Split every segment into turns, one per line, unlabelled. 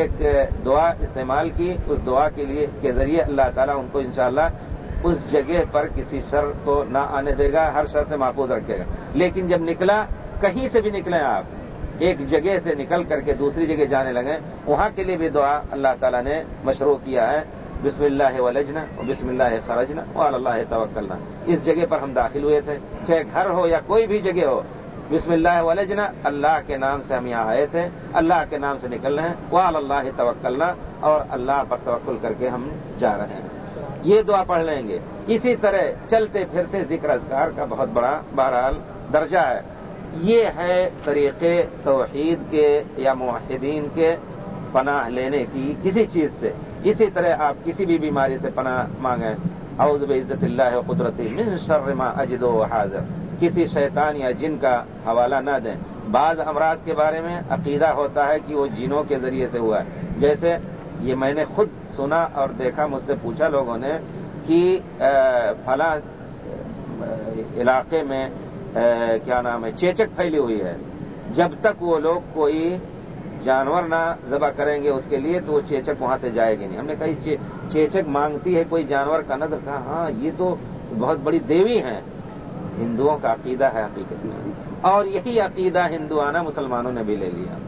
ایک دعا استعمال کی، اس دعا کے لیے کے ذریعے اللہ تعالیٰ ان کو انشاءاللہ اس جگہ پر کسی شر کو نہ آنے دے گا، ہر شر سے محفوظ رکھے گا۔ لیکن جب نکلا، کہیں سے بھی نکلے آپ، ایک جگہ سے نکل کر کے دوسری جگہ جانے لگے وہاں کے لیے بھی دعا اللہ تعالیٰ نے مشروع کیا ہے۔ بسم اللہ ولجنا اور بسم اللہ خرجنا اور اللہ توکلنا۔ اس جگہ پر ہم داخل ہوئے تھے، چاہے گھر ہو یا کوئی بھی جگہ ہو بسم اللہ ولجنا اللہ کے نام سے ہم یہاں آئے تھے، اللہ کے نام سے نکل رہے ہیں وہ اللہ توکلنا، اور اللہ پر توکل کر کے ہم جا رہے ہیں۔ یہ دعا پڑھ لیں گے۔ اسی طرح چلتے پھرتے ذکر اذکار کا بہت بڑا بہرحال درجہ ہے۔ یہ ہے طریقے توحید کے یا معاہدین کے پناہ لینے کی کسی چیز سے۔ اسی طرح آپ کسی بھی بیماری سے پناہ مانگیں۔ اعوذ عزت اللہ قدرتی من شر ما اجد و حاضر۔ کسی شیطان یا جن کا حوالہ نہ دیں۔ بعض امراض کے بارے میں عقیدہ ہوتا ہے کہ وہ جنوں کے ذریعے سے ہوا ہے۔ جیسے یہ میں نے خود سنا اور دیکھا، مجھ سے پوچھا لوگوں نے کہ فلاں علاقے میں کیا نام ہے، چیچک پھیلی ہوئی ہے۔ جب تک وہ لوگ کوئی جانور نہ ذبح کریں گے اس کے لیے تو وہ چیچک وہاں سے جائے گی نہیں۔ ہم نے کہا چیچک مانگتی ہے، کوئی جانور کا نظر۔ کہا ہاں یہ تو بہت بڑی دیوی ہیں۔ ہندوؤں کا عقیدہ ہے حقیقت میں۔ اور یہی عقیدہ ہندوانہ مسلمانوں نے بھی لے لیا۔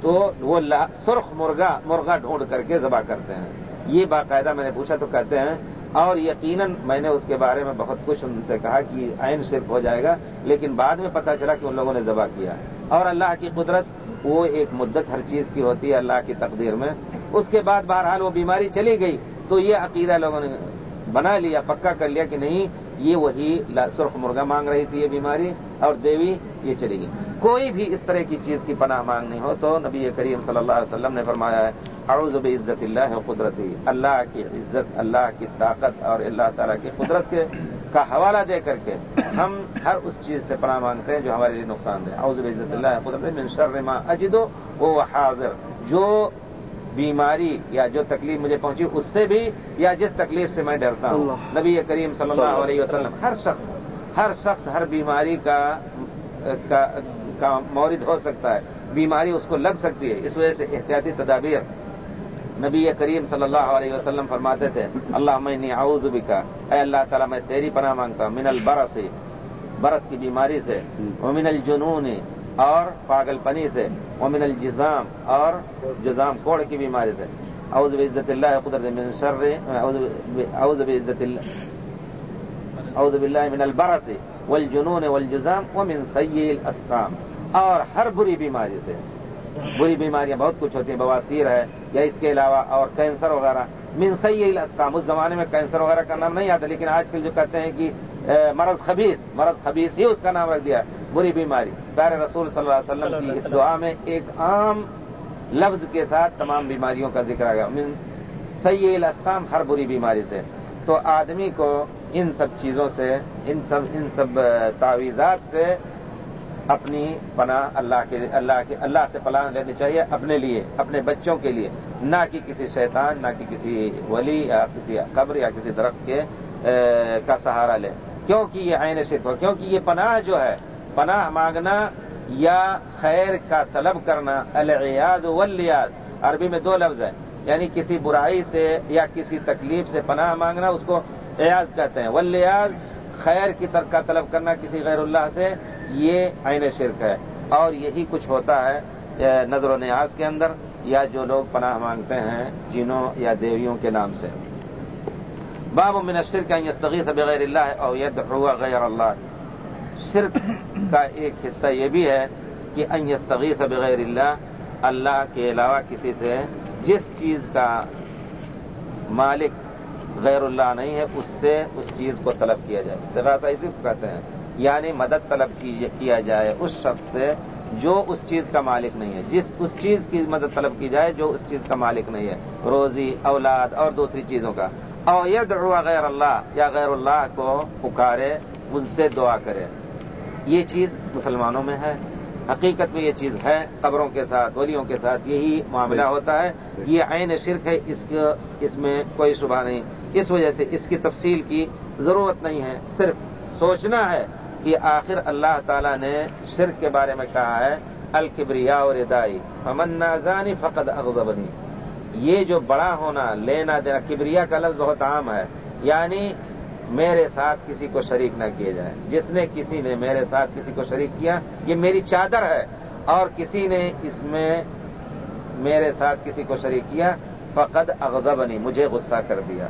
تو وہ سرخ مرغا مرغا ڈھونڈ کر کے ذبح کرتے ہیں۔ یہ باقاعدہ میں نے پوچھا تو کہتے ہیں، اور یقیناً میں نے اس کے بارے میں بہت کچھ ان سے کہا کہ عین شرک ہو جائے گا، لیکن بعد میں پتا چلا کہ ان لوگوں نے ذبح کیا۔ اور اللہ کی قدرت، وہ ایک مدت ہر چیز کی ہوتی ہے اللہ کی تقدیر میں۔ اس کے بعد بہرحال وہ بیماری چلی گئی، تو یہ عقیدہ لوگوں نے بنا لیا، پکا کر لیا کہ نہیں یہ وہی سرخ مرغا مانگ رہی تھی یہ بیماری اور دیوی یہ چلی گئی۔ کوئی بھی اس طرح کی چیز کی پناہ مانگنی ہو تو نبی کریم صلی اللہ علیہ وسلم نے فرمایا ہے، اعوذ عزت اللہ قدرتی، اللہ کی عزت، اللہ کی طاقت اور اللہ تعالیٰ کی قدرت کے کا حوالہ دے کر کے ہم ہر اس چیز سے پناہ مانگتے ہیں جو ہمارے لیے نقصان دہ اعوذ عزت اللہ قدرت من شر ما اجدو وہ حاضر۔ جو بیماری یا جو تکلیف مجھے پہنچی اس سے بھی یا جس تکلیف سے میں ڈرتا ہوں۔ نبی کریم صلی اللہ علیہ وسلم ہر شخص ہر شخص ہر بیماری کا کا مورد ہو سکتا ہے۔ بیماری اس کو لگ سکتی ہے اس وجہ سے احتیاطی تدابیر۔ نبی کریم صلی اللہ علیہ وسلم فرماتے تھے اللہ میں اعوذ بکا۔ اے اللہ تعالیٰ میں تیری پناہ مانگتا ہوں من البرس برس کی بیماری سے۔ ومن الجنون اور پاگل پنی سے، ومن الجزام، اور جزام کوڑ کی بیماری سے۔ اعوذ بعزت اللہ، قدرت من شر، اعوذ بعزت اللہ، اعوذ باللہ من البرس والجنون والجزام ومن سیل الاسقام۔ اور ہر بری بیماری سے۔ بری بیماریاں بہت کچھ ہوتی ہیں، بواسیر ہے، یا اس کے علاوہ اور کینسر وغیرہ۔ من سیل الاسقام، اس زمانے میں کینسر وغیرہ کا نام نہیں آتا، لیکن آج کل جو کہتے ہیں کہ مرض خبیص مرض خبیص ہی اس کا نام رکھ دیا۔ بری بیماری۔ پیر رسول صلی اللہ علیہ وسلم کی اس دعا میں ایک عام لفظ کے ساتھ تمام بیماریوں کا ذکر آ گیا۔ من سی الاسقام ہر بری بیماری سے۔ تو آدمی کو ان سب چیزوں سے، ان سب ان سب تعویذات سے اپنی پناہ اللہ کے اللہ کے، اللہ سے پناہ لینی چاہیے اپنے لیے، اپنے بچوں کے لیے۔ نہ کہ کسی شیطان، نہ کہ کسی ولی یا کسی قبر یا کسی درخت کے کا سہارا لے۔ کیونکہ یہ عین شرک ہو، کیونکہ یہ پناہ جو ہے پناہ مانگنا یا خیر کا طلب کرنا العیاد ولیاد عربی میں دو لفظ ہیں یعنی کسی برائی سے یا کسی تکلیف سے پناہ مانگنا، اس کو ایاز کہتے ہیں. ولیاد خیر کی طرف کا طلب کرنا کسی غیر اللہ سے، یہ عین شرک ہے. اور یہی کچھ ہوتا ہے نظر و نیاز کے اندر، یا جو لوگ پناہ مانگتے ہیں جنوں یا دیویوں کے نام سے. باب من الشرک ان یستغیث بغیر اللہ او یدعو غیر اللہ. شرک کا ایک حصہ یہ بھی ہے کہ ان یستغیث بغیر اللہ اللہ کے علاوہ کسی سے جس چیز کا مالک غیر اللہ نہیں ہے، اس سے اس چیز کو طلب کیا جائے۔ استغاثہ اسی کو کہتے ہیں۔ یعنی مدد طلب کیا جائے اس شخص سے جو اس چیز کا مالک نہیں ہے۔ جس اس چیز کی مدد طلب کی جائے جو اس چیز کا مالک نہیں ہے۔ روزی، اولاد اور دوسری چیزوں کا۔ اور یدعو غیر اللہ، یا غیر اللہ کو پکارے، ان سے دعا کرے۔ یہ چیز مسلمانوں میں ہے، حقیقت میں یہ چیز ہے، قبروں کے ساتھ، ولیوں کے ساتھ یہی معاملہ ہوتا ہے۔ یہ عین شرک ہے، اس اس میں کوئی شبہ نہیں۔ اس وجہ سے اس کی تفصیل کی ضرورت نہیں ہے۔ صرف سوچنا ہے کہ آخر اللہ تعالیٰ نے شرک کے بارے میں کہا ہے الکبریا اور ادائی امن نازانی فقد اغضبنی۔ یہ جو بڑا ہونا، لینا دینا کبریا کا لفظ بہت عام ہے۔ یعنی میرے ساتھ کسی کو شریک نہ کیے جائے جس نے کسی نے میرے ساتھ کسی کو شریک کیا، یہ میری چادر ہے۔ اور کسی نے اس میں میرے ساتھ کسی کو شریک کیا، فقد اغضبنی، مجھے غصہ کر دیا۔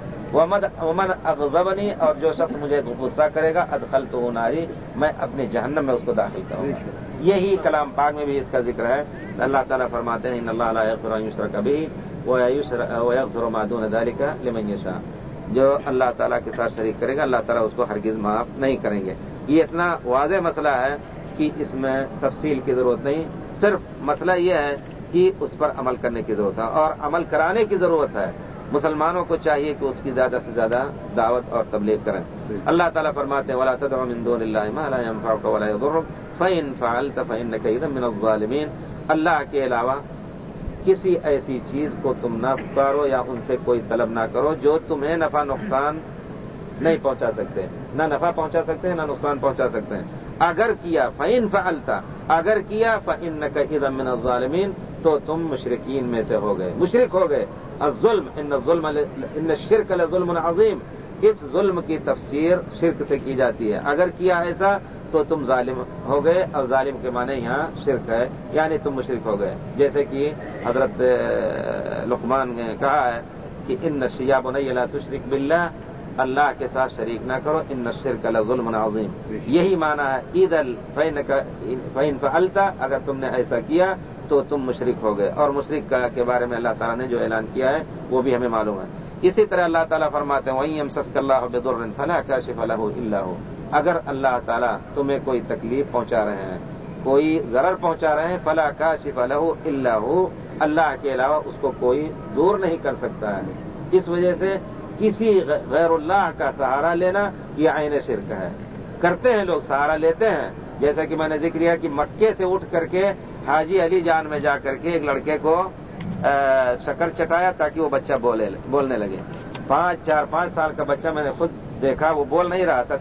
امن اغضبنی، اور جو شخص مجھے غصہ کرے گا ادخل تو ناری، میں اپنے جہنم میں اس کو داخل کروں گا۔ یہی کلام پاک میں بھی اس کا ذکر ہے۔ اللہ تعالیٰ فرماتے ہیں، ان اللہ علیہ کبھی وہ مادون داری کا لمن شاہ جو اللہ تعالیٰ کے ساتھ شریک کرے گا، اللہ تعالیٰ اس کو ہرگز معاف نہیں کریں گے۔ یہ اتنا واضح مسئلہ ہے کہ اس میں تفصیل کی ضرورت نہیں، صرف مسئلہ یہ ہے کہ اس پر عمل کرنے کی ضرورت ہے اور عمل کرانے کی ضرورت ہے۔ مسلمانوں کو چاہیے کہ اس کی زیادہ سے زیادہ دعوت اور تبلیغ کریں۔ اللہ تعالیٰ فرماتے ہیں فعین فعلت فعین من الظالمین اللہ کے علاوہ کسی ایسی چیز کو تم نہ پکارو یا ان سے کوئی طلب نہ کرو جو تمہیں نفع نقصان نہیں پہنچا سکتے۔ نہ نفع پہنچا سکتے ہیں نہ نقصان پہنچا سکتے۔ ہیں اگر کیا فعین فعلتا اگر کیا فعن کا من الظالمین تو تم مشرقین میں سے ہو گئے۔ مشرق ہو گئے۔ الظلم ان ظلم ان شرک ظلم عظیم اس ظلم کی تفسیر شرک سے کی جاتی ہے۔ اگر کیا ایسا تو تم ظالم ہو گئے۔ اور ظالم کے معنی یہاں شرک ہے یعنی تم مشرق ہو گئے۔ جیسے کہ حضرت لقمان نے کہا ہے کہ ان نشیا بنائی اللہ تشرق بلّہ اللہ کے ساتھ شریک نہ کرو، ان نشر کا ظلم عظیم۔ یہی مانا ہے عید الفین فلتا اگر تم نے ایسا کیا تو تم مشرق ہو گئے۔ اور مشرق کے بارے میں اللہ تعالیٰ نے جو اعلان کیا ہے، وہ بھی ہمیں معلوم ہے۔ اسی طرح اللہ تعالیٰ فرماتے ہیں وہیں ہم سسک اللہ بد فلاح کا شف اللہ اللہ ہو اگر اللہ تعالیٰ تمہیں کوئی تکلیف پہنچا رہے ہیں، کوئی ضرر پہنچا رہے ہیں فلاح کا شف اللہ اللہ ہو اللہ کے علاوہ اس کو کوئی دور نہیں کر سکتا ہے۔ اس وجہ سے کسی غیر اللہ کا سہارا لینا یہ آئین شرک ہے۔ کرتے ہیں لوگ، سہارا لیتے ہیں۔ جیسا کہ میں نے ذکر کیا کہ مکے سے اٹھ کر کے حاجی علی جان میں جا کر کے ایک لڑکے کو شکر چٹایا تاکہ وہ بچہ بولنے لگے۔ پانچ چار پانچ سال کا بچہ میں نے خود دیکھا وہ بول نہیں رہا تھا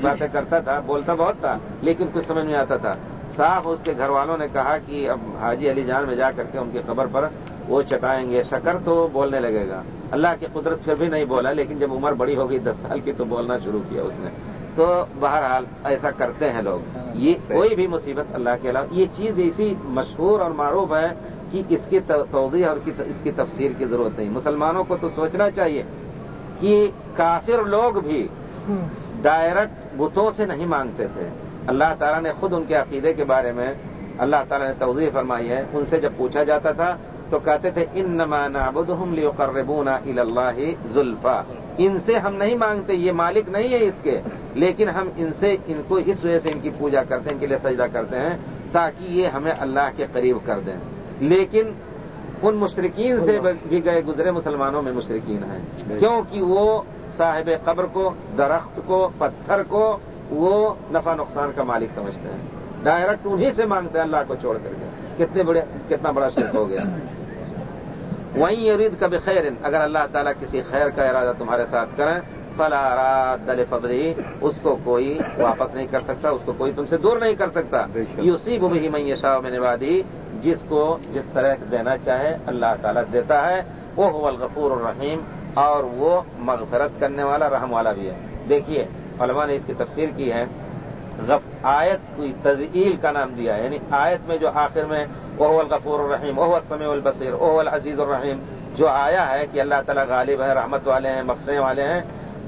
باتیں کرتا تھا بولتا بہت تھا لیکن کچھ سمجھ میں آتا تھا۔ صاف اس کے گھر والوں نے کہا کہ اب حاجی علی جان میں جا کر کے ان کی خبر پر وہ چٹائیں گے۔ شکر تو بولنے لگے گا۔ اللہ کی قدرت پھر بھی نہیں بولا لیکن جب عمر بڑی ہو گئی دس سال کی تو بولنا شروع کیا اس نے۔ تو بہرحال ایسا کرتے ہیں لوگ۔ یہ کوئی بھی مصیبت اللہ کے علاوہ یہ چیز ایسی مشہور اور معروف ہے کہ اس کی توضیح اور اس کی تفسیر کی ضرورت نہیں۔ مسلمانوں کو تو سوچنا چاہیے کہ کافر لوگ بھی ڈائریکٹ بتوں سے نہیں مانگتے تھے۔ اللہ تعالیٰ نے خود ان کے عقیدے کے بارے میں اللہ تعالیٰ نے توضیح فرمائی ہے۔ ان سے جب پوچھا جاتا تھا تو کہتے تھے ان نمانا بدہم لیو قربونا اللہ زلفا۔ ان سے ہم نہیں مانگتے یہ مالک نہیں ہے اس کے۔ لیکن ہم ان سے ان کو اس وجہ سے ان کی پوجا کرتے ہیں ان کے لیے سجدہ کرتے ہیں تاکہ یہ ہمیں اللہ کے قریب کر دیں۔ لیکن ان مشرقین سے بھی گئے گزرے مسلمانوں میں مشرقین ہیں۔ کیونکہ وہ صاحب قبر کو درخت کو پتھر کو وہ نفع نقصان کا مالک سمجھتے ہیں۔ ڈائریکٹ انہیں سے مانگتے ہیں اللہ کو چھوڑ کر کے۔ کتنے بڑے کتنا بڑا شرک ہو گیا۔ وہیں ارید کبھی خیر اگر اللہ تعالیٰ کسی خیر کا ارادہ تمہارے ساتھ کریں فلا رات دل فضری اس کو کوئی واپس نہیں کر سکتا اس کو کوئی تم سے دور نہیں کر سکتا۔ یوسی بھی میں شاہ میں نبادی جس کو جس طرح دینا چاہے اللہ تعالیٰ دیتا ہے۔ وہ الغفور الرحیم اور وہ مغفرت کرنے والا رحم والا بھی ہے۔ دیکھیے علماء نے اس کی تفسیر کی ہے۔ آیت کی تزیل کا نام دیا یعنی آیت میں جو آخر میں وہ الغفور الرحیم وہ سمیع البصیر وہ العزیز الرحیم جو آیا ہے کہ اللہ تعالیٰ غالب ہے رحمت والے ہیں بخشنے والے ہیں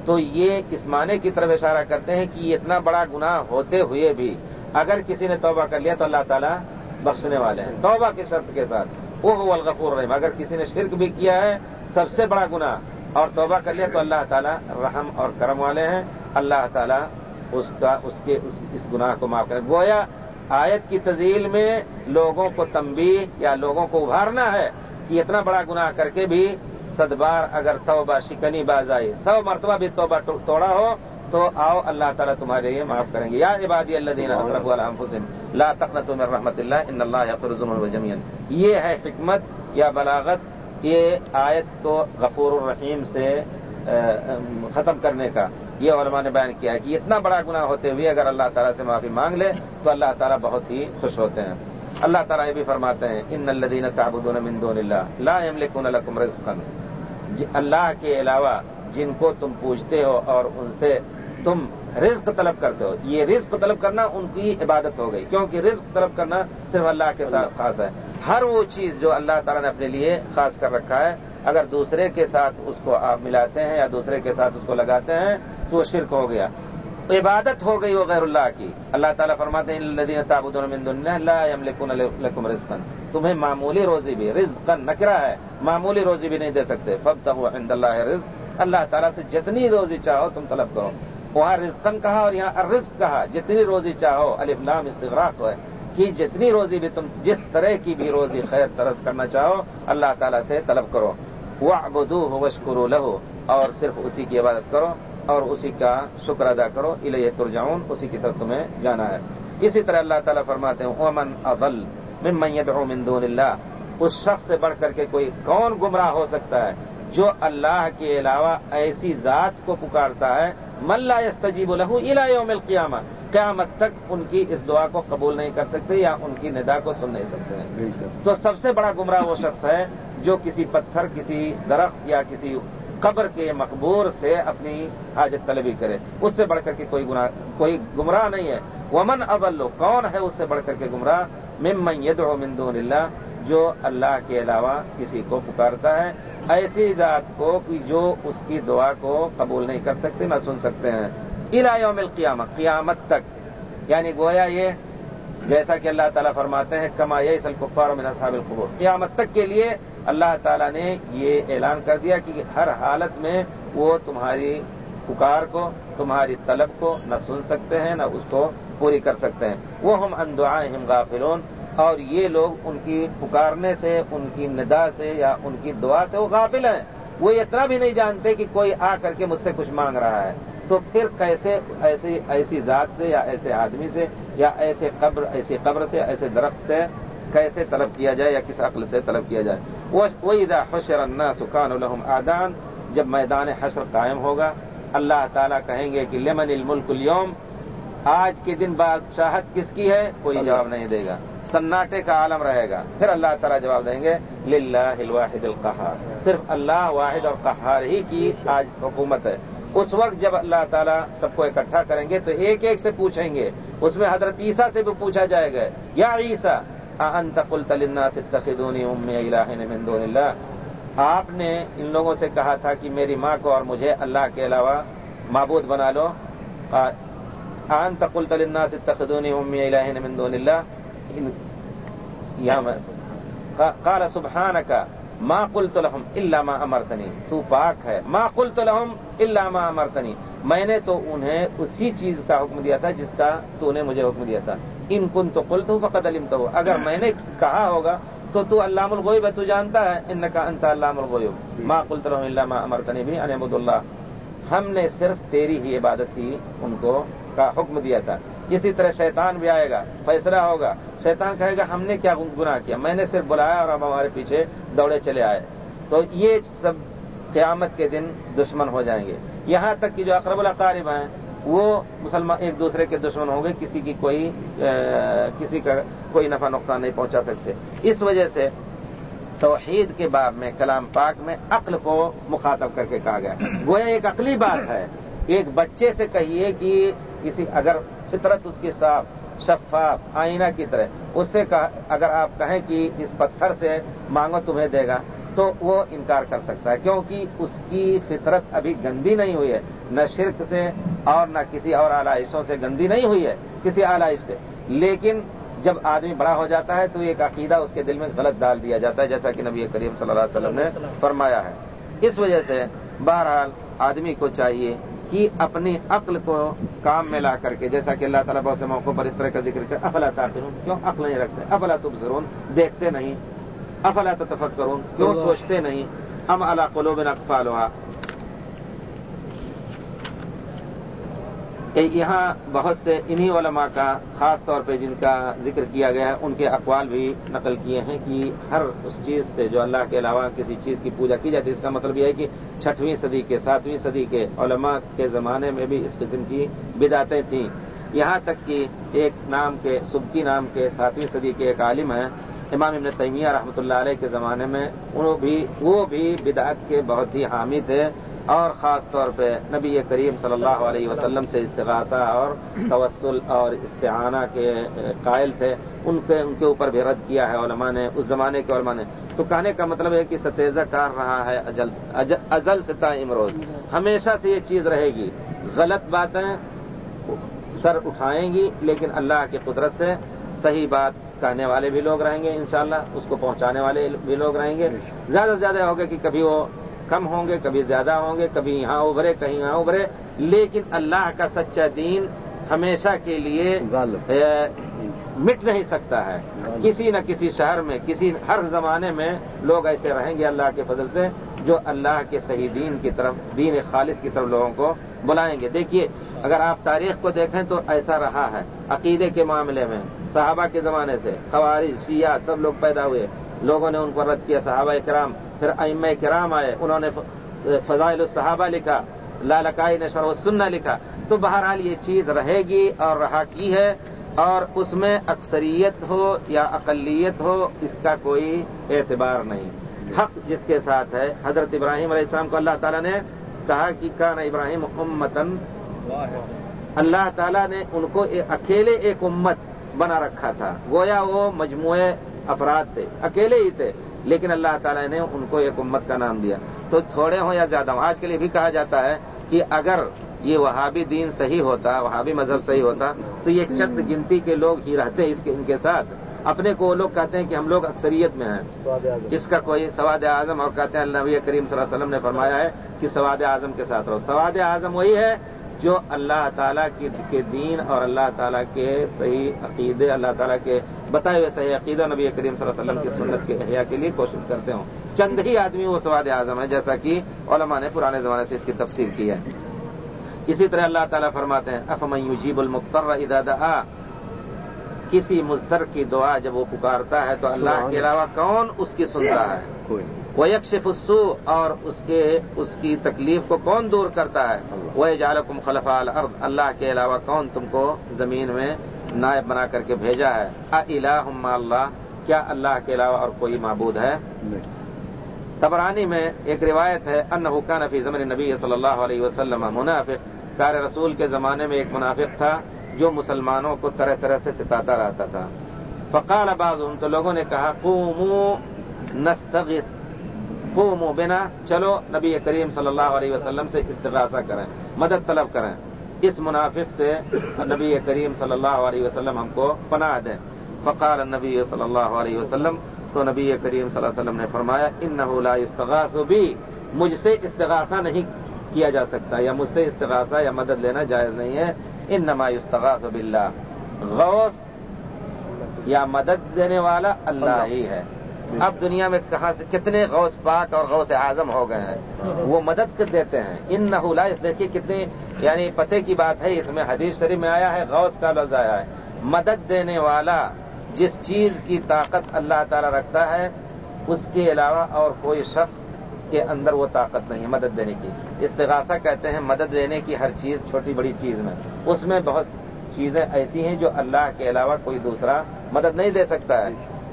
تو یہ اس معنی کی طرف اشارہ کرتے ہیں کہ اتنا بڑا گناہ ہوتے ہوئے بھی اگر کسی نے توبہ کر لیا تو اللہ تعالیٰ بخشنے والے ہیں۔ توبہ کی شرط کے ساتھ۔ وہ الغفور الرحیم۔ اگر کسی نے شرک بھی کیا ہے، سب سے بڑا گناہ۔ اور توبہ کر لیا تو اللہ تعالیٰ رحم اور کرم والے ہیں۔ اللہ تعالیٰ اس کا، اس کے، اس گناہ کو معاف کریں گویا آیت کی تزیل میں لوگوں کو تمبی یا لوگوں کو ابھارنا ہے کہ اتنا بڑا گناہ کر کے بھی صدبار اگر توبہ شکنی باز آئی سو مرتبہ بھی توبہ توڑا ہو تو آؤ اللہ تعالیٰ تمہارے لیے معاف کریں گے۔ یا عبادی اللہ دین حسرف الحمفسن لا تقنت من رحمت اللہ ان اللہ فرضم الجمین یہ ہے حکمت یا بلاغت یہ آیت کو غفور الرحیم سے ختم کرنے کا۔ یہ علماء نے بیان کیا ہے کہ اتنا بڑا گناہ ہوتے ہوئے اگر اللہ تعالیٰ سے معافی مانگ لے تو اللہ تعالیٰ بہت ہی خوش ہوتے ہیں۔ اللہ تعالیٰ یہ بھی فرماتے ہیں ان الدین تعبدون من دون اللہ لا يملكون لكم رزقا۔ اللہ کے علاوہ جن کو تم پوچھتے ہو اور ان سے تم رزق طلب کرتے ہو یہ رزق طلب کرنا ان کی عبادت ہو گئی کیونکہ رزق طلب کرنا صرف اللہ کے ساتھ خاص ہے۔ ہر وہ چیز جو اللہ تعالیٰ نے اپنے لیے خاص کر رکھا ہے اگر دوسرے کے ساتھ اس کو آپ ملاتے ہیں یا دوسرے کے ساتھ اس کو لگاتے ہیں تو وہ شرک ہو گیا۔ عبادت ہو گئی وہ غیر اللہ کی۔ اللہ تعالیٰ فرماتے ہیں الدین تابود لکم رزقن تمہیں معمولی روزی بھی رزق نکرا ہے، معمولی روزی بھی نہیں دے سکتے۔ فب تب عند اللہ رزق۔ اللہ تعالیٰ سے جتنی روزی چاہو تم طلب کرو۔ وہاں رزقن کہا اور یہاں رزق کہا۔ جتنی روزی چاہو الفلام استغراق ہے کہ جتنی روزی بھی تم جس طرح کی بھی روزی خیر طرف کرنا چاہو، اللہ تعالیٰ سے طلب کرو۔ وہ ابدو وشکرو لہو اور صرف اسی کی عبادت کرو۔ اور اسی کا شکر ادا کرو الہ ترجعون اسی کی طرف تمہیں جانا ہے۔ اسی طرح اللہ تعالیٰ فرماتے ہیں امن ابل من من دون اللہ اس شخص سے بڑھ کر کے کوئی کون گمراہ ہو سکتا ہے جو اللہ کے علاوہ ایسی ذات کو پکارتا ہے؟ ملا یستجیب لہو الہ یوم القیامہ قیامت تک ان کی اس دعا کو قبول نہیں کر سکتے یا ان کی ندا کو سن نہیں سکتے۔ تو سب سے بڑا گمراہ وہ شخص ہے جو کسی پتھر کسی درخت یا کسی قبر کے مقبور سے اپنی حاجت طلبی کرے۔ اس سے بڑھ کر کے کوئی کوئی گمراہ نہیں ہے۔ ومن ابلو کون ہے اس سے بڑھ کر کے گمراہ؟ ممن یدعو من دون اللہ جو اللہ کے علاوہ کسی کو پکارتا ہے۔ ایسی ذات کو کہ جو اس کی دعا کو قبول نہیں کر سکتے نہ سن سکتے ہیں۔ الا یوم القیامہ قیامت تک۔ یعنی گویا یہ جیسا کہ اللہ تعالیٰ فرماتے ہیں، کما یہ سلقفار میں نصاب القبور۔ قیامت تک کے لیے اللہ تعالیٰ نے یہ اعلان کر دیا کہ ہر حالت میں وہ تمہاری پکار کو، تمہاری طلب کو نہ سن سکتے ہیں، نہ اس کو پوری کر سکتے ہیں۔ وہ ہم اندعائیں ہم غافلون۔ اور یہ لوگ ان کی پکارنے سے، ان کی ندا سے یا ان کی دعا سے وہ غافل ہیں۔ وہ اتنا بھی نہیں جانتے کہ کوئی آ کر کے مجھ سے کچھ مانگ رہا ہے۔ تو پھر کیسے ایسی ایسی ذات سے یا ایسے آدمی سے یا ایسے قبر ایسی قبر سے ایسے درخت سے کیسے طلب کیا جائے یا کس عقل سے طلب کیا جائے؟ وہی دا حشر اللہ سکان الحم آدان جب میدان حشر قائم ہوگا اللہ تعالیٰ کہیں گے کہ لمن الملک اليوم؟ آج کے دن بادشاہت کس کی ہے؟ کوئی جواب نہیں دے گا۔ سناٹے کا عالم رہے گا۔ پھر اللہ تعالیٰ جواب دیں گے للہ الواحد القہار صرف اللہ واحد اور قہار ہی کی آج حکومت ہے۔ اس وقت جب اللہ تعالیٰ سب کو اکٹھا کریں گے تو ایک ایک سے پوچھیں گے، اس میں حضرت عیسیٰ سے بھی پوچھا جائے گا، یا عیسیٰ انت قلت للناس اتخذوني من دون اللہ آپ نے ان لوگوں سے کہا تھا کہ میری ماں کو اور مجھے اللہ کے علاوہ معبود بنا لو۔ انت قلت للناس اتخذوني امي الہ من دون اللہ قال سبحانك ما قلت لهم الا ما امرتنی تو پاک ہے. ما قلت لهم الا ما امرتنی میں نے تو انہیں اسی چیز کا حکم دیا تھا جس کا تو نے مجھے حکم دیا تھا. ان کن تو کل تو فقط علم تو اگر میں نے کہا ہوگا تو تو علام الغیب ہے تو جانتا ہے. ان کا انت علام الغیب ما قلت رحم اللہ ما امرتنی بھی انحمد اللہ ہم نے صرف تیری ہی عبادت کی ان کو کا حکم دیا تھا. اسی طرح شیطان بھی آئے گا فیصلہ ہوگا. شیطان کہے گا، ہم نے کیا گناہ کیا؟ میں نے صرف بلایا اور اب ہمارے پیچھے دوڑے چلے آئے۔ تو یہ سب قیامت کے دن دشمن ہو جائیں گے۔ یہاں تک کہ جو اقرب القارب ہیں، وہ مسلمان ایک دوسرے کے دشمن ہوں گے، کسی کی کوئی کسی کا کوئی نفع نقصان نہیں پہنچا سکتے۔ اس وجہ سے توحید کے باب میں، کلام پاک میں عقل کو مخاطب کر کے کہا گیا۔ وہ ایک عقلی بات ہے۔ ایک بچے سے کہیے کہ کسی، اگر فطرت اس کی صاف شفاف آئینہ کی طرح۔ اس سے اگر آپ کہیں کہ اس پتھر سے مانگو تمہیں دے گا، تو وہ انکار کر سکتا ہے، کیونکہ اس کی فطرت ابھی گندی نہیں ہوئی ہے۔ نہ شرک سے اور نہ کسی اور آلائشوں سے گندی نہیں ہوئی ہے، کسی آلائش سے۔ لیکن جب آدمی بڑا ہو جاتا ہے، تو ایک عقیدہ اس کے دل میں غلط ڈال دیا جاتا ہے، جیسا کہ نبی کریم صلی اللہ علیہ وسلم نے فرمایا ہے۔ اس وجہ سے بہرحال آدمی کو چاہیے کہ اپنی عقل کو کام میں لا کر کے جیسا کہ اللہ تعالیٰ بہت سے موقعوں پر اس طرح کا ذکر کرے افلا تاخیر کیوں عقل نہیں رکھتے؟ افلا تبصرون؟ دیکھتے نہیں. افلا تفکرون کیوں سوچتے نہیں؟ ام اللہ قلوب اقفالها؟ یہاں بہت سے انہی علماء کا خاص طور پہ جن کا ذکر کیا گیا ہے، ان کے اقوال بھی نقل کیے ہیں کہ ہر اس چیز سے جو اللہ کے علاوہ کسی چیز کی پوجا کی جاتی ہے، اس کا مطلب یہ ہے کہ چھٹویں صدی کے، ساتویں صدی کے علماء کے زمانے میں بھی اس قسم کی بدعتیں تھیں۔ یہاں تک کہ ایک نام کے، سبکی نام کے ساتویں صدی کے ایک عالم ہیں، امام ابن تیمیہ رحمۃ اللہ علیہ کے زمانے میں بھی، وہ بھی بدعت کے بہت ہی حامی تھے۔ اور خاص طور پہ نبی کریم صلی اللہ علیہ وسلم سے استغاثہ اور توسل اور استعانہ کے قائل تھے ان کے ان کے اوپر بھی رد کیا ہے علماء نے اس زمانے کے علماء نے۔ تو کہنے کا مطلب ہے کہ ستیزہ کار رہا ہے ازل سے تا امروز ہمیشہ سے یہ چیز رہے گی۔ غلط باتیں سر اٹھائیں گی لیکن اللہ کی قدرت سے صحیح بات کہنے والے بھی لوگ رہیں گے انشاءاللہ اس کو پہنچانے والے بھی لوگ رہیں گے۔ زیادہ سے زیادہ ہوگا کہ کبھی وہ کم ہوں گے کبھی زیادہ ہوں گے کبھی یہاں ابھرے کہیں یہاں ابھرے۔ لیکن اللہ کا سچا دین ہمیشہ کے لیے مٹ نہیں سکتا ہے۔ کسی نہ کسی شہر میں کسی ہر زمانے میں لوگ ایسے رہیں گے اللہ کے فضل سے جو اللہ کے صحیح دین کی طرف دین خالص کی طرف لوگوں کو بلائیں گے۔ دیکھیے اگر آپ تاریخ کو دیکھیں تو ایسا رہا ہے۔ عقیدے کے معاملے میں صحابہ کے زمانے سے خوارج شیعہ سب لوگ پیدا ہوئے۔ لوگوں نے ان کو رد کیا صحابہ کرام پھر ام کرام آئے، انہوں نے فضائل الصحابہ لکھا لالکائی نے شرح سننا لکھا۔ تو بہرحال یہ چیز رہے گی اور رہا کی ہے اور اس میں اکثریت ہو یا اقلیت ہو، اس کا کوئی اعتبار نہیں۔ حق جس کے ساتھ ہے۔ حضرت ابراہیم علیہ السلام کو اللہ تعالیٰ نے کہا کہ کان ابراہیم امتن۔ اللہ تعالیٰ نے ان کو اکیلے ایک امت بنا رکھا تھا۔ گویا وہ مجموعے افراد تھے، اکیلے ہی تھے۔ لیکن اللہ تعالیٰ نے ان کو ایک امت کا نام دیا۔ تو تھوڑے ہوں یا زیادہ ہوں آج کے لیے بھی کہا جاتا ہے کہ اگر یہ وہابی دین صحیح ہوتا وہابی مذہب صحیح ہوتا تو یہ چند گنتی کے لوگ ہی رہتے اس کے ان کے ساتھ۔ اپنے کو وہ لوگ کہتے ہیں کہ ہم لوگ اکثریت میں ہیں۔ اس کا کوئی سواد اعظم اور کہتے ہیں نبی کریم صلی اللہ علیہ وسلم نے فرمایا ہے کہ سواد اعظم کے ساتھ رہو۔ سواد اعظم وہی ہے جو اللہ تعالیٰ کے دین اور اللہ تعالیٰ کے صحیح عقیدے اللہ تعالیٰ کے بتائے ہوئے صحیح عقیدہ نبی کریم صلی اللہ علیہ وسلم کی سنت کے احیاء کے لیے کوشش کرتے ہوں۔ چند ہی آدمی وہ سواد اعظم ہے جیسا کہ علماء نے پرانے زمانے سے اس کی تفسیر کی ہے۔ اسی طرح اللہ تعالیٰ فرماتے ہیں افمن یجیب المختر ادا کسی مزدر کی دعا جب وہ پکارتا ہے تو اللہ کے علاوہ کون اس کی سنتا ہے؟ وہ یکشف السو اور اس کے اس کی تکلیف کو کون دور کرتا ہے؟ وہ جالکم خلف الارض اللہ کے علاوہ کون تم کو زمین میں نائب بنا کر کے بھیجا ہے؟ الہ اللہ کیا اللہ کے علاوہ اور کوئی معبود ہے؟ تبرانی میں ایک روایت ہے ان حکان فی زمن نبی صلی اللہ علیہ وسلم منافق۔ کار رسول کے زمانے میں ایک منافق تھا جو مسلمانوں کو طرح طرح سے ستاتا رہتا تھا۔ فقال بعض تو لوگوں نے کہا قومو نستغیث۔ قومو بنا چلو نبی کریم صلی اللہ علیہ وسلم سے استغاثہ کریں، مدد طلب کریں۔ اس منافق سے نبی کریم صلی اللہ علیہ وسلم ہم کو پناہ دیں۔ فقال نبی صلی اللہ علیہ وسلم، تو نبی کریم صلی اللہ علیہ وسلم نے فرمایا ان لا استغاث بھی مجھ سے استغاثہ نہیں کیا جا سکتا، یا مجھ سے استغاثہ یا مدد لینا جائز نہیں ہے۔ ان نما استغاث باللہ۔ غوث یا مدد دینے والا اللہ ہی ہے۔ اب دنیا میں کہاں سے کتنے غوث پاک اور غوث اعظم ہو گئے ہیں۔ وہ مدد کر دیتے ہیں۔ ان نہ اس دیکھیے کتنی یعنی پتے کی بات ہے، اس میں حدیث شریف میں آیا ہے، غوث کا لفظ آیا ہے۔ مدد دینے والا جس چیز کی طاقت اللہ تعالی رکھتا ہے، اس کے علاوہ اور کوئی شخص کے اندر وہ طاقت نہیں ہے مدد دینے کی۔ استغاثہ کہتے ہیں مدد دینے کی ہر چیز، چھوٹی بڑی چیز میں۔ اس میں بہت چیزیں ایسی ہیں جو اللہ کے علاوہ کوئی دوسرا مدد نہیں دے سکتا ہے۔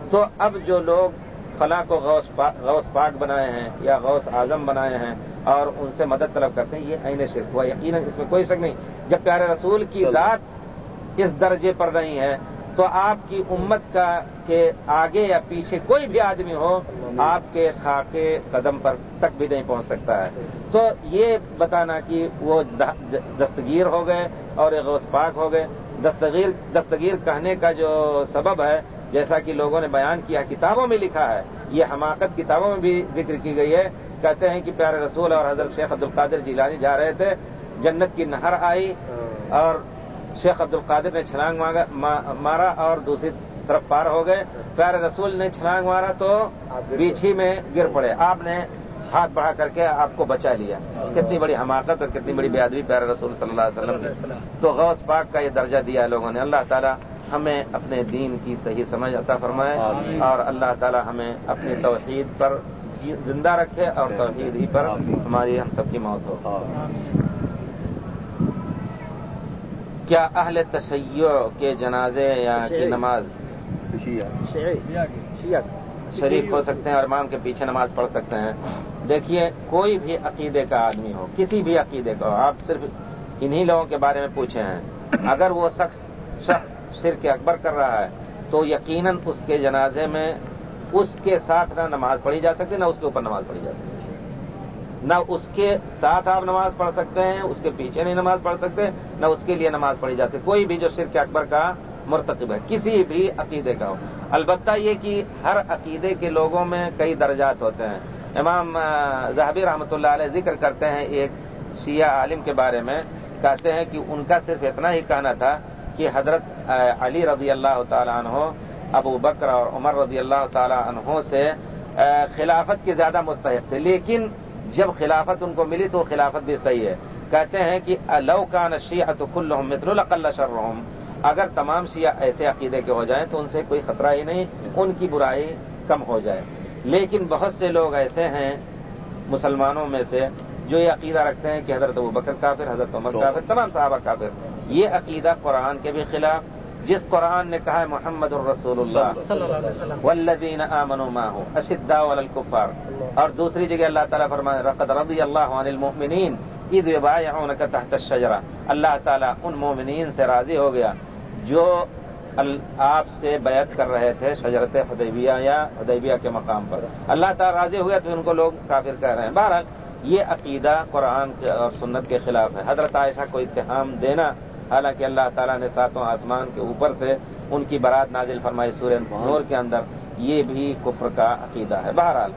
تو اب جو لوگ فلاں کو غوث غوث پاک بنائے ہیں یا غوث اعظم بنائے ہیں اور ان سے مدد طلب کرتے ہیں یہ عین شرک ہوا یقیناً اس میں کوئی شک نہیں۔ جب پیارے رسول کی ذات اس درجے پر نہیں ہے تو آپ کی امت کا کے آگے یا پیچھے کوئی بھی آدمی ہو آپ کے خاکے قدم پر تک بھی نہیں پہنچ سکتا ہے۔ تو یہ بتانا کہ وہ دستگیر ہو گئے اور غوث پاک ہو گئے۔ دستگیر دستگیر کہنے کا جو سبب ہے جیسا کہ لوگوں نے بیان کیا، کتابوں میں لکھا ہے، یہ حماقت کتابوں میں بھی ذکر کی گئی ہے۔ کہتے ہیں کہ پیارے رسول اور حضرت شیخ عبد القادر جیلانی جا رہے تھے، جنت کی نہر آئی اور شیخ عبد القادر نے چھلانگ مارا اور دوسری طرف پار ہو گئے۔ پیارے رسول نے چھلانگ مارا تو بیچھی میں گر پڑے۔ آپ نے ہاتھ بڑھا کر کے آپ کو بچا لیا۔ کتنی بڑی حماقت اور کتنی بڑی بے ادبی پیارے رسول صلی اللہ علیہ وسلم نے۔ تو غوث پاک کا یہ درجہ دیا لوگوں نے۔ اللہ تعالیٰ ہمیں اپنے دین کی صحیح سمجھ عطا فرمائے اور اللہ تعالیٰ ہمیں اپنی توحید پر زندہ رکھے اور توحید ہی پر ہماری ہم سب کی موت ہو۔ کیا اہل تشیع کے جنازے یا کی نماز؟ شریک ہو سکتے ہیں اور امام کے پیچھے نماز پڑھ سکتے ہیں۔ دیکھیے کوئی بھی عقیدے کا آدمی ہو کسی بھی عقیدے کا ہو آپ صرف انہی لوگوں کے بارے میں پوچھے ہیں اگر وہ شخص شخص شرک اکبر کر رہا ہے، تو یقیناً اس کے جنازے میں اس کے ساتھ نہ نماز پڑھی جا سکتی، نہ اس کے اوپر نماز پڑھی جا سکتی۔ نہ اس کے ساتھ آپ نماز پڑھ سکتے ہیں، اس کے پیچھے نہیں نماز پڑھ سکتے، نہ اس کے لیے نماز پڑھی جا سکتی۔ کوئی بھی جو شرک اکبر کا مرتکب ہے، کسی بھی عقیدے کا ہو۔ البتہ یہ کہ ہر عقیدے کے لوگوں میں کئی درجات ہوتے ہیں۔ امام زہبی رحمۃ اللہ علیہ ذکر کرتے ہیں، ایک شیعہ عالم کے بارے میں کہتے ہیں کہ ان کا صرف اتنا ہی کہنا تھا کہ حضرت علی رضی اللہ تعالیٰ عنہ، ابو بکر اور عمر رضی اللہ تعالیٰ عنہ سے خلافت کے زیادہ مستحق تھے۔ لیکن جب خلافت ان کو ملی تو خلافت بھی صحیح ہے۔ کہتے ہیں کہ لو کا نشیح تو کل القل شرحم اگر تمام شیعہ ایسے عقیدے کے ہو جائیں تو ان سے کوئی خطرہ ہی نہیں، ان کی برائی کم ہو جائے۔ لیکن بہت سے لوگ ایسے ہیں، مسلمانوں میں سے جو یہ عقیدہ رکھتے ہیں کہ حضرت ابو بکر کافر حضرت عمر کافر تمام صحابہ کافر یہ عقیدہ قرآن کے بھی خلاف جس قرآن نے کہا ہے محمد الرسول اللہ والذین آمنوا معه اشداء علی الکفار. اور دوسری جگہ اللہ تعالیٰ فرمائے رقد رضی اللہ عن المؤمنین اذ یبایعونک تحت الشجرہ. اللہ تعالیٰ ان مومنین سے راضی ہو گیا جو آپ سے بیعت کر رہے تھے شجرت حدیبیہ یا حدیبیہ کے مقام پر۔ اللہ تعالیٰ راضی ہو گیا تو ان کو لوگ کافر کہہ رہے ہیں۔ بہرحال یہ عقیدہ قرآن اور سنت کے خلاف ہے۔ حضرت عائشہ کو اتحام دینا، حالانکہ اللہ تعالیٰ نے ساتوں آسمان کے اوپر سے ان کی برات نازل فرمائی سورہ نور کے اندر۔ یہ بھی کفر کا عقیدہ ہے۔ بہرحال،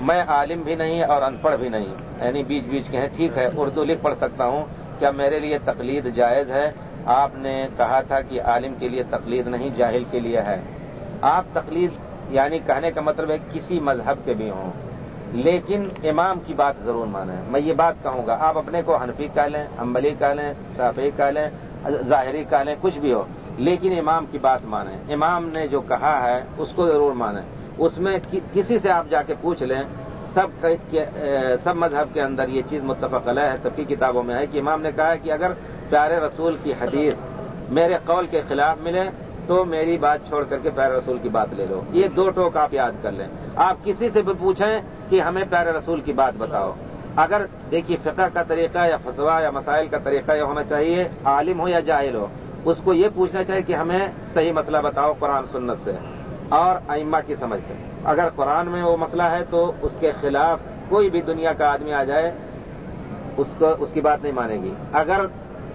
میں عالم بھی نہیں اور ان پڑھ بھی نہیں۔ یعنی بیچ بیچ کے ہیں، ٹھیک ہے، اردو لکھ پڑھ سکتا ہوں۔ کیا میرے لیے تقلید جائز ہے؟ آپ نے کہا تھا کہ عالم کے لیے تقلید نہیں، جاہل کے لیے ہے۔ آپ تقلید یعنی کہنے کا مطلب ہے، کسی مذہب کے بھی ہوں۔ لیکن امام کی بات ضرور مانیں۔ میں یہ بات کہوں گا، آپ اپنے کو حنفی کہہ لیں امبلی کہہ لیں شافی کہہ لیں، ظاہری کہہ لیں، کچھ بھی ہو۔ لیکن امام کی بات مانیں۔ امام نے جو کہا ہے، اس کو ضرور مانیں۔ اس میں کسی سے آپ جا کے پوچھ لیں، سب سب مذہب کے اندر یہ چیز متفق علیہ ہے، سب کی کتابوں میں ہے کہ امام نے کہا ہے کہ اگر پیارے رسول کی حدیث میرے قول کے خلاف ملے، تو میری بات چھوڑ کر کے پیارے رسول کی بات لے لو۔ یہ دو ٹوک آپ یاد کر لیں۔ آپ کسی سے بھی پوچھیں کہ ہمیں پیارے رسول کی بات بتاؤ۔ اگر دیکھیے فقہ کا طریقہ یا فضوا یا مسائل کا طریقہ یہ ہونا چاہیے، عالم ہو یا جاہل ہو، اس کو یہ پوچھنا چاہیے کہ ہمیں صحیح مسئلہ بتاؤ قرآن سنت سے اور ائمہ کی سمجھ سے۔ اگر قرآن میں وہ مسئلہ ہے تو اس کے خلاف کوئی بھی دنیا کا آدمی آ جائے، اس کو، اس کی بات نہیں مانے گی۔ اگر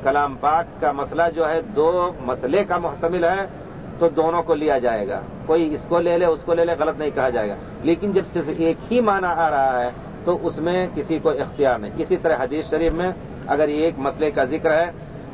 کلام پاک کا مسئلہ جو ہے، دو مسئلے کا محتمل ہے تو دونوں کو لیا جائے گا۔ کوئی اس کو لے لے، اس کو لے لے، غلط نہیں کہا جائے گا۔ لیکن جب صرف ایک ہی معنی آ رہا ہے، تو اس میں کسی کو اختیار نہیں۔ اسی طرح حدیث شریف میں اگر ایک مسئلے کا ذکر ہے،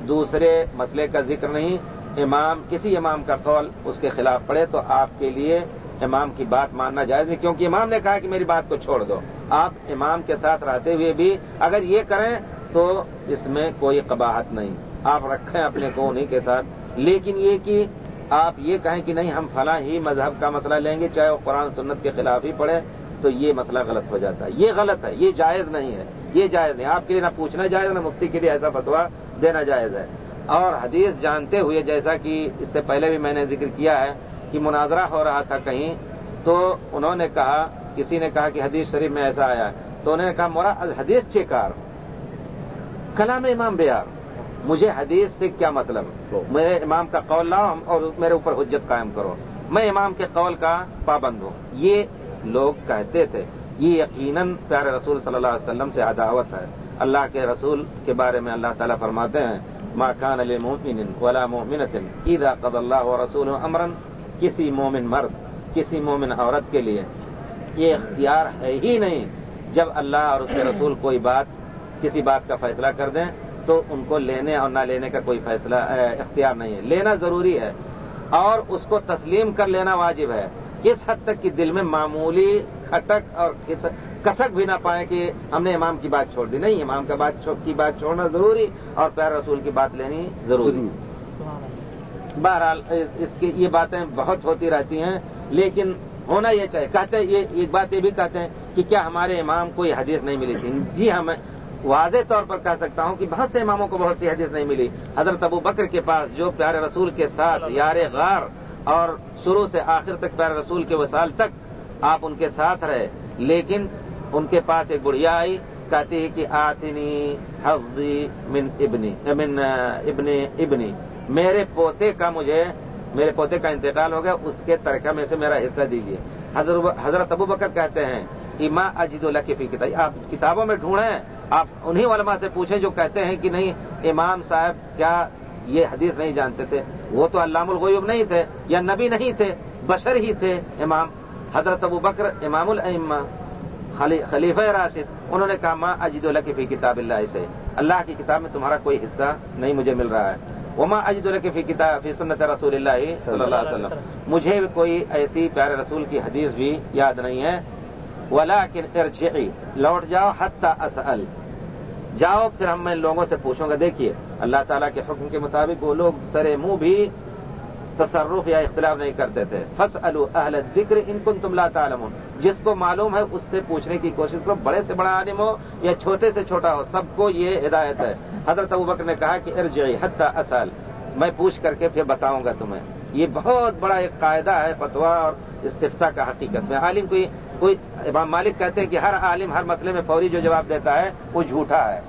دوسرے مسئلے کا ذکر نہیں، امام، کسی امام کا قول اس کے خلاف پڑے، تو آپ کے لیے امام کی بات ماننا جائز نہیں۔ کیونکہ امام نے کہا کہ میری بات کو چھوڑ دو۔ آپ امام کے ساتھ رہتے ہوئے بھی اگر یہ کریں، تو اس میں کوئی قباحت نہیں۔ آپ رکھیں اپنے کو انہیں کے ساتھ۔ لیکن یہ کہ آپ یہ کہیں کہ نہیں، ہم فلاں ہی مذہب کا مسئلہ لیں گے، چاہے وہ قرآن سنت کے خلاف ہی پڑے تو یہ مسئلہ غلط ہو جاتا ہے۔ یہ غلط ہے، یہ جائز نہیں ہے، یہ جائز نہیں۔ آپ کے لیے نہ پوچھنا جائز نہ مفتی کے لیے ایسا فتوا دینا جائز ہے۔ اور حدیث جانتے ہوئے، جیسا کہ اس سے پہلے بھی میں نے ذکر کیا ہے کہ مناظرہ ہو رہا تھا کہیں، تو انہوں نے کہا، کسی نے کہا کہ حدیث شریف میں ایسا آیا ہے، تو انہوں نے کہا، مورا، حدیث چیکار، کلام امام بیار۔ مجھے حدیث سے کیا مطلب؟ میرے امام کا قول لاؤ اور میرے اوپر حجت قائم کرو۔ میں امام کے قول کا پابند ہوں۔ یہ لوگ کہتے تھے، یہ یقیناً پیارے رسول صلی اللہ علیہ وسلم سے عداوت ہے۔ اللہ کے رسول کے بارے میں اللہ تعالیٰ فرماتے ہیں، ما کان علی مومن ولا مومنت اذا قد اللہ و رسول امرن کسی مومن مرد، کسی مومن عورت کے لیے یہ اختیار ہے ہی نہیں۔ جب اللہ اور اس کے رسول کوئی بات، کسی بات کا فیصلہ کر دیں تو ان کو لینے اور نہ لینے کا کوئی فیصلہ اختیار نہیں ہے۔ لینا ضروری ہے اور اس کو تسلیم کر لینا واجب ہے۔ اس حد تک کہ دل میں معمولی کھٹک اور کسک بھی نہ پائے کہ ہم نے امام کی بات چھوڑ دی۔ نہیں، امام کا بات کی بات چھوڑنا ضروری اور پیر رسول کی بات لینی ضروری۔ بہرحال اس کی یہ باتیں بہت ہوتی رہتی ہیں، لیکن ہونا یہ چاہیے۔ کہتے، یہ، ایک بات یہ بھی کہتے ہیں کہ کیا ہمارے امام کو یہ حدیث نہیں ملی تھی؟ جی ہمیں واضح طور پر کہہ سکتا ہوں کہ بہت سے اماموں کو بہت سی حدیث نہیں ملی۔ حضرت ابو بکر کے پاس جو پیارے رسول کے ساتھ یار غار اور شروع سے آخر تک پیارے رسول کے وسال تک آپ ان کے ساتھ رہے، لیکن ان کے پاس ایک گڑیا آئی، کہتی ہے کہ آتنی حفظی من ابنی من ابنی ابنی۔ میرے پوتے کا مجھے، میرے پوتے کا انتقال ہو گیا، اس کے ترکہ میں سے میرا حصہ دیجیے حضرت ابو بکر کہتے ہیں اما اجید اللہ کی فی کتاب آپ کتابوں میں ڈھونڈیں۔ آپ انہی علماء سے پوچھیں جو کہتے ہیں کہ نہیں، امام صاحب کیا یہ حدیث نہیں جانتے تھے؟ وہ تو علام الغیوب نہیں تھے یا نبی نہیں تھے، بشر ہی تھے امام۔ حضرت ابو بکر امام الما خلیفہ راشد، انہوں نے کہا ماں اجید اللہ کی فی کتاب اللہ سے اللہ کی کتاب میں تمہارا کوئی حصہ نہیں مجھے مل رہا ہے۔ وہ ماں اجید اللہ کی فی کتاب، فی سنت رسول اللہ صلی اللہ علیہ وسلم. مجھے کوئی ایسی پیارے رسول کی حدیث بھی یاد نہیں ہے۔ ولا ارجعی، لوٹ جاؤ حتی اسأل۔ جاؤ، پھر ہم میں لوگوں سے پوچھوں گا، دیکھیے، اللہ تعالیٰ کے حکم کے مطابق وہ لوگ سرے منہ بھی تصرف یا اختلاف نہیں کرتے تھے۔ فس اہل ذکر ان کن تم لا تعلم جس کو معلوم ہے، اس سے پوچھنے کی کوشش کرو، بڑے سے بڑا عالم ہو یا چھوٹے سے چھوٹا ہو، سب کو یہ ہدایت ہے۔ حضرت ابو بکر نے کہا کہ ارجعی حتی اصل میں پوچھ کر کے پھر بتاؤں گا تمہیں۔ یہ بہت بڑا ایک قاعدہ ہے فتوا اور استفتا کا حقیقت میں۔ عالم کوئی کوئی امام مالک کہتے ہیں کہ ہر عالم ہر مسئلے میں فوری جو جواب دیتا ہے، وہ جھوٹا ہے۔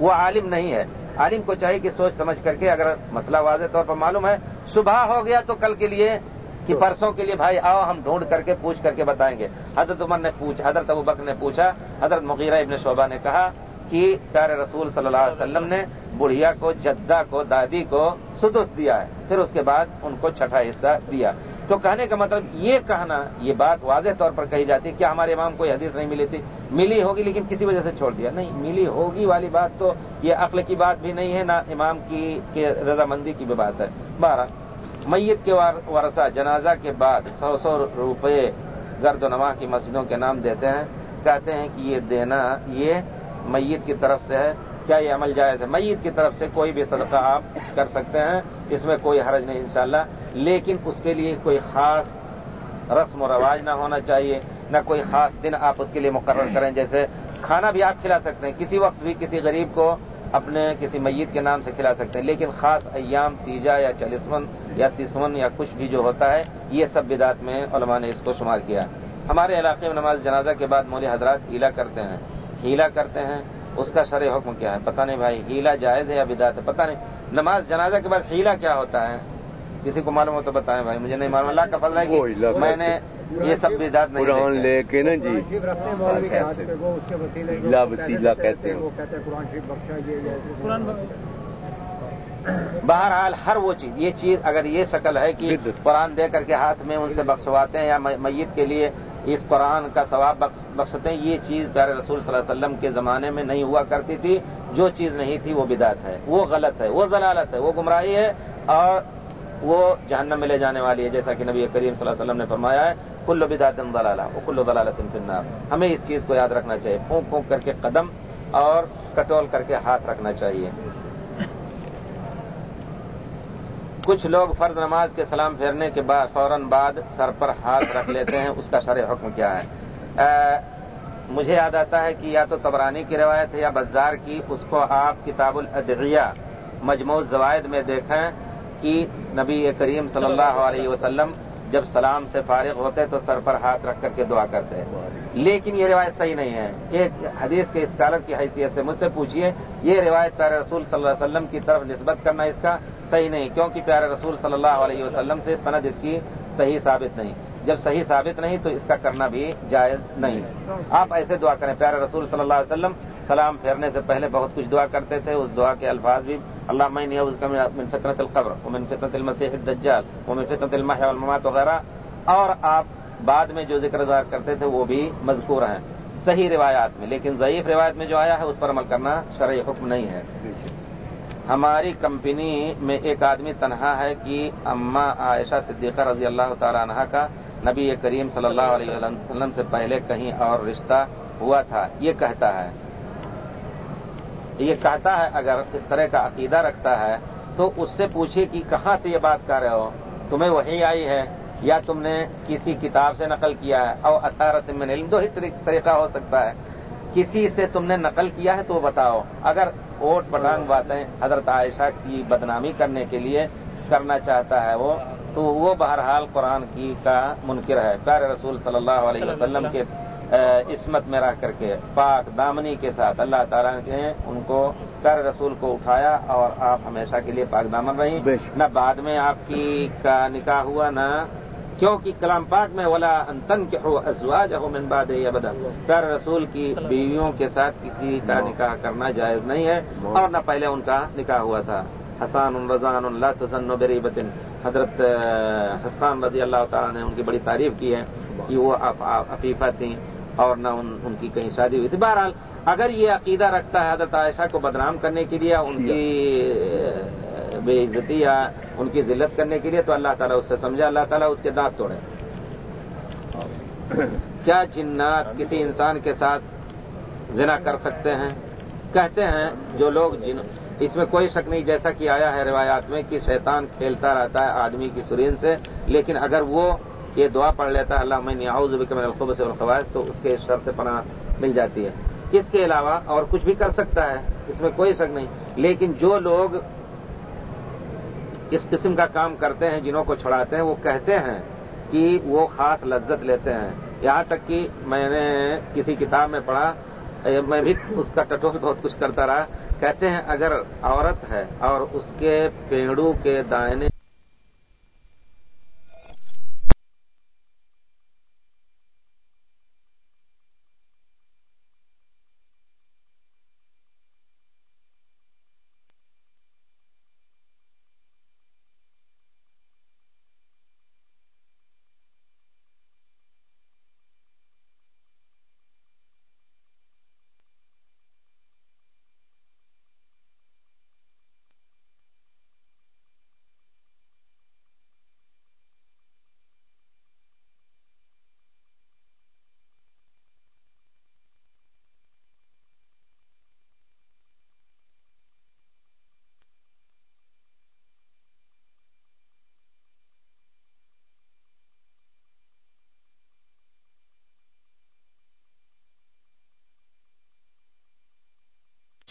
وہ عالم نہیں ہے۔ عالم کو چاہیے کہ سوچ سمجھ کر کے اگر مسئلہ واضح طور پر معلوم ہے، صبح ہو گیا تو کل کے لیے کہ پرسوں کے لیے، بھائی آؤ ہم ڈھونڈ کر کے پوچھ کر کے بتائیں گے۔ حضرت عمر نے پوچھا، حضرت ابو بکر نے پوچھا، حضرت مغیرہ ابن شعبہ نے کہا کہ پیارے رسول صلی اللہ علیہ وسلم نے بڑھیا کو، جدہ کو، دادی کو سدس دیا ہے۔ پھر اس کے بعد ان کو چھٹا حصہ دیا۔ تو کہنے کا مطلب یہ کہنا، یہ بات واضح طور پر کہی جاتی ہے کیا ہمارے امام کو حدیث نہیں ملی تھی۔ ملی ہوگی لیکن کسی وجہ سے چھوڑ دیا۔ نہیں، ملی ہوگی والی بات تو یہ عقل کی بات بھی نہیں ہے، نہ امام کی رضامندی کی بھی بات ہے۔ بارہ میت کے ورثہ جنازہ کے بعد سو سو روپے گرد و نما کی مسجدوں کے نام دیتے ہیں۔ کہتے ہیں کہ یہ دینا، یہ میت کی طرف سے ہے۔ کیا یہ عمل جائز ہے؟ میت کی طرف سے کوئی بھی صدقہ آپ کر سکتے ہیں۔ اس میں کوئی حرج نہیں، انشاءاللہ۔ لیکن اس کے لیے کوئی خاص رسم و رواج نہ ہونا چاہیے، نہ کوئی خاص دن آپ اس کے لیے مقرر کریں۔ جیسے کھانا بھی آپ کھلا سکتے ہیں، کسی وقت بھی کسی غریب کو اپنے کسی میت کے نام سے کھلا سکتے ہیں، لیکن خاص ایام تیجا یا چالیسون یا تیسون یا کچھ بھی جو ہوتا ہے، یہ سب بدات میں علماء نے اس کو شمار کیا۔ ہمارے علاقے میں نماز جنازہ کے بعد مولی حضرات ہیلا کرتے ہیں۔ ہیلا کرتے ہیں، اس کا شرع حکم کیا ہے؟ پتہ نہیں بھائی، ہیلا جائز ہے یا بدات ہے؟ پتہ نہیں۔ نماز جنازہ کے بعد ہیلا کیا ہوتا ہے؟ کسی کو معلوم ہو تو بتائیں بھائی مجھے نہیں معلوم۔ اللہ کا فضل ہے کہ میں نے یہ سب بدات نہیں
قرآن لے کے نا جی۔ کہتے ہیں۔
بہرحال ہر وہ چیز یہ چیز اگر یہ شکل ہے کہ قرآن دے کر کے ہاتھ میں ان سے بخشواتے ہیں یا میت کے لیے اس قرآن کا ثواب بخشتے ہیں یہ چیز پیارے رسول صلی اللہ علیہ وسلم کے زمانے میں نہیں ہوا کرتی تھی۔ جو چیز نہیں تھی وہ بدعت ہے۔ وہ غلط ہے وہ ضلالت ہے وہ گمراہی ہے اور وہ جہنم میں لے جانے والی ہے، جیسا کہ نبی کریم صلی اللہ علیہ وسلم نے فرمایا ہے کلو بدعت دلالہ وہ کلو دلالت فنار ہمیں اس چیز کو یاد رکھنا چاہیے، پھونک پھونک کر کے قدم اور کٹول کر کے ہاتھ رکھنا چاہیے۔ کچھ لوگ فرض نماز کے سلام پھیرنے کے بعد، فوراً بعد سر پر ہاتھ رکھ لیتے ہیں، اس کا شرع حکم کیا ہے؟ مجھے یاد آتا ہے کہ یا تو تبرانی کی روایت ہے یا بزار کی، اس کو آپ کتاب الادعیہ، مجموع زوائد میں دیکھیں۔ کہ نبی کریم صلی اللہ علیہ وسلم جب سلام سے فارغ ہوتے تو سر پر ہاتھ رکھ کر کے دعا کرتے ہیں۔ لیکن یہ روایت صحیح نہیں ہے۔ ایک حدیث کے اسکالر کی حیثیت سے مجھ سے پوچھیے یہ روایت پیارے رسول صلی اللہ علیہ وسلم کی طرف نسبت کرنا اس کا صحیح نہیں، کیونکہ پیارے رسول صلی اللہ علیہ وسلم سے سند اس کی صحیح ثابت نہیں۔ جب صحیح ثابت نہیں تو اس کا کرنا بھی جائز نہیں۔ آپ ایسے دعا کریں۔ پیارے رسول صلی اللہ علیہ وسلم، سلام پھیرنے سے پہلے بہت کچھ دعا کرتے تھے۔ اس دعا کے الفاظ بھی اللہ میں من فطرت القبر وہ من فطرت المسیح الدجال وہ من فطرت الماح والممات وغیرہ۔ اور آپ بعد میں جو ذکر ذکر کرتے تھے، وہ بھی مذکور ہیں۔ صحیح روایات میں، لیکن ضعیف روایت میں جو آیا ہے، اس پر عمل کرنا شرعی حکم نہیں ہے۔ ہماری کمپنی میں ایک آدمی تنہا ہے کہ اما عائشہ صدیقہ رضی اللہ تعالی عنہ کا نبی کریم صلی اللہ علیہ وسلم سے پہلے کہیں اور رشتہ ہوا تھا، یہ کہتا ہے۔ یہ کہتا ہے اگر اس طرح کا عقیدہ رکھتا ہے، تو اس سے پوچھیے کہ کہاں سے یہ بات کر رہے ہو؟ تمہیں وہی آئی ہے یا تم نے کسی کتاب سے نقل کیا ہے؟ اور اثارت من علم، دو ہی طریقہ ہو سکتا ہے۔ کسی سے تم نے نقل کیا ہے تو بتاؤ۔ اگر اوٹ پٹانگ باتیں حضرت عائشہ کی بدنامی کرنے کے لیے کرنا چاہتا ہے وہ تو وہ بہرحال قرآن کی کا منکر ہے۔ پیارے رسول صلی اللہ علیہ وسلم کے عصمت میں رہ کر کے پاک دامنی کے ساتھ اللہ تعالیٰ نے ان کو پیارے رسول کو اٹھایا اور آپ ہمیشہ کے لیے پاک دامن رہی نہ بعد میں آپ کی کا نکاح ہوا نہ کیونکہ کلام پاک میں ولا انتن کے ہو ازواج ہو من بعد یا بدا پیارے رسول کی بیویوں کے ساتھ کسی کا نکاح کرنا جائز نہیں ہے اور نہ پہلے ان کا نکاح ہوا تھا۔ حسان الرضان اللہ تسن و حضرت حسان رضی اللہ تعالیٰ نے ان کی بڑی تعریف کی ہے کہ وہ عفیفہ تھیں اور نہ ان ان کی کہیں شادی ہوئی تھی۔ بہرحال اگر یہ عقیدہ رکھتا ہے حضرت عائشہ کو بدنام کرنے کے لیے، ان کی بے عزتی یا ان کی ذلت کرنے کے لیے، تو اللہ تعالیٰ اس سے سمجھا، اللہ تعالیٰ اس کے دانت توڑے۔ کیا جنات کسی انسان کے ساتھ زنا کر سکتے ہیں؟ کہتے ہیں جو لوگ جن اس میں کوئی شک نہیں جیسا کہ آیا ہے روایات میں کہ شیطان کھیلتا رہتا ہے آدمی کی سرین سے، لیکن اگر وہ یہ دعا پڑھ لیتا ہے اللہ میں نیاؤز بھی الخوب سے الخواص تو اس کے شرط پناہ مل جاتی ہے۔ اس کے علاوہ اور کچھ بھی کر سکتا ہے، اس میں کوئی شک نہیں۔ لیکن جو لوگ اس قسم کا کام کرتے ہیں، جنہوں کو چھڑاتے ہیں، وہ کہتے ہیں کہ وہ خاص لذت لیتے ہیں۔ یہاں تک کہ میں نے کسی کتاب میں پڑھا، میں بھی اس کا ٹٹول بہت کچھ کرتا رہا کہتے ہیں اگر عورت ہے اور اس کے پیڑوں کے دائنے